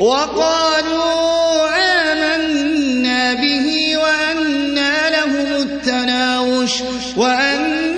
وقالوا آمنا به وأنى لهم التناوش وأن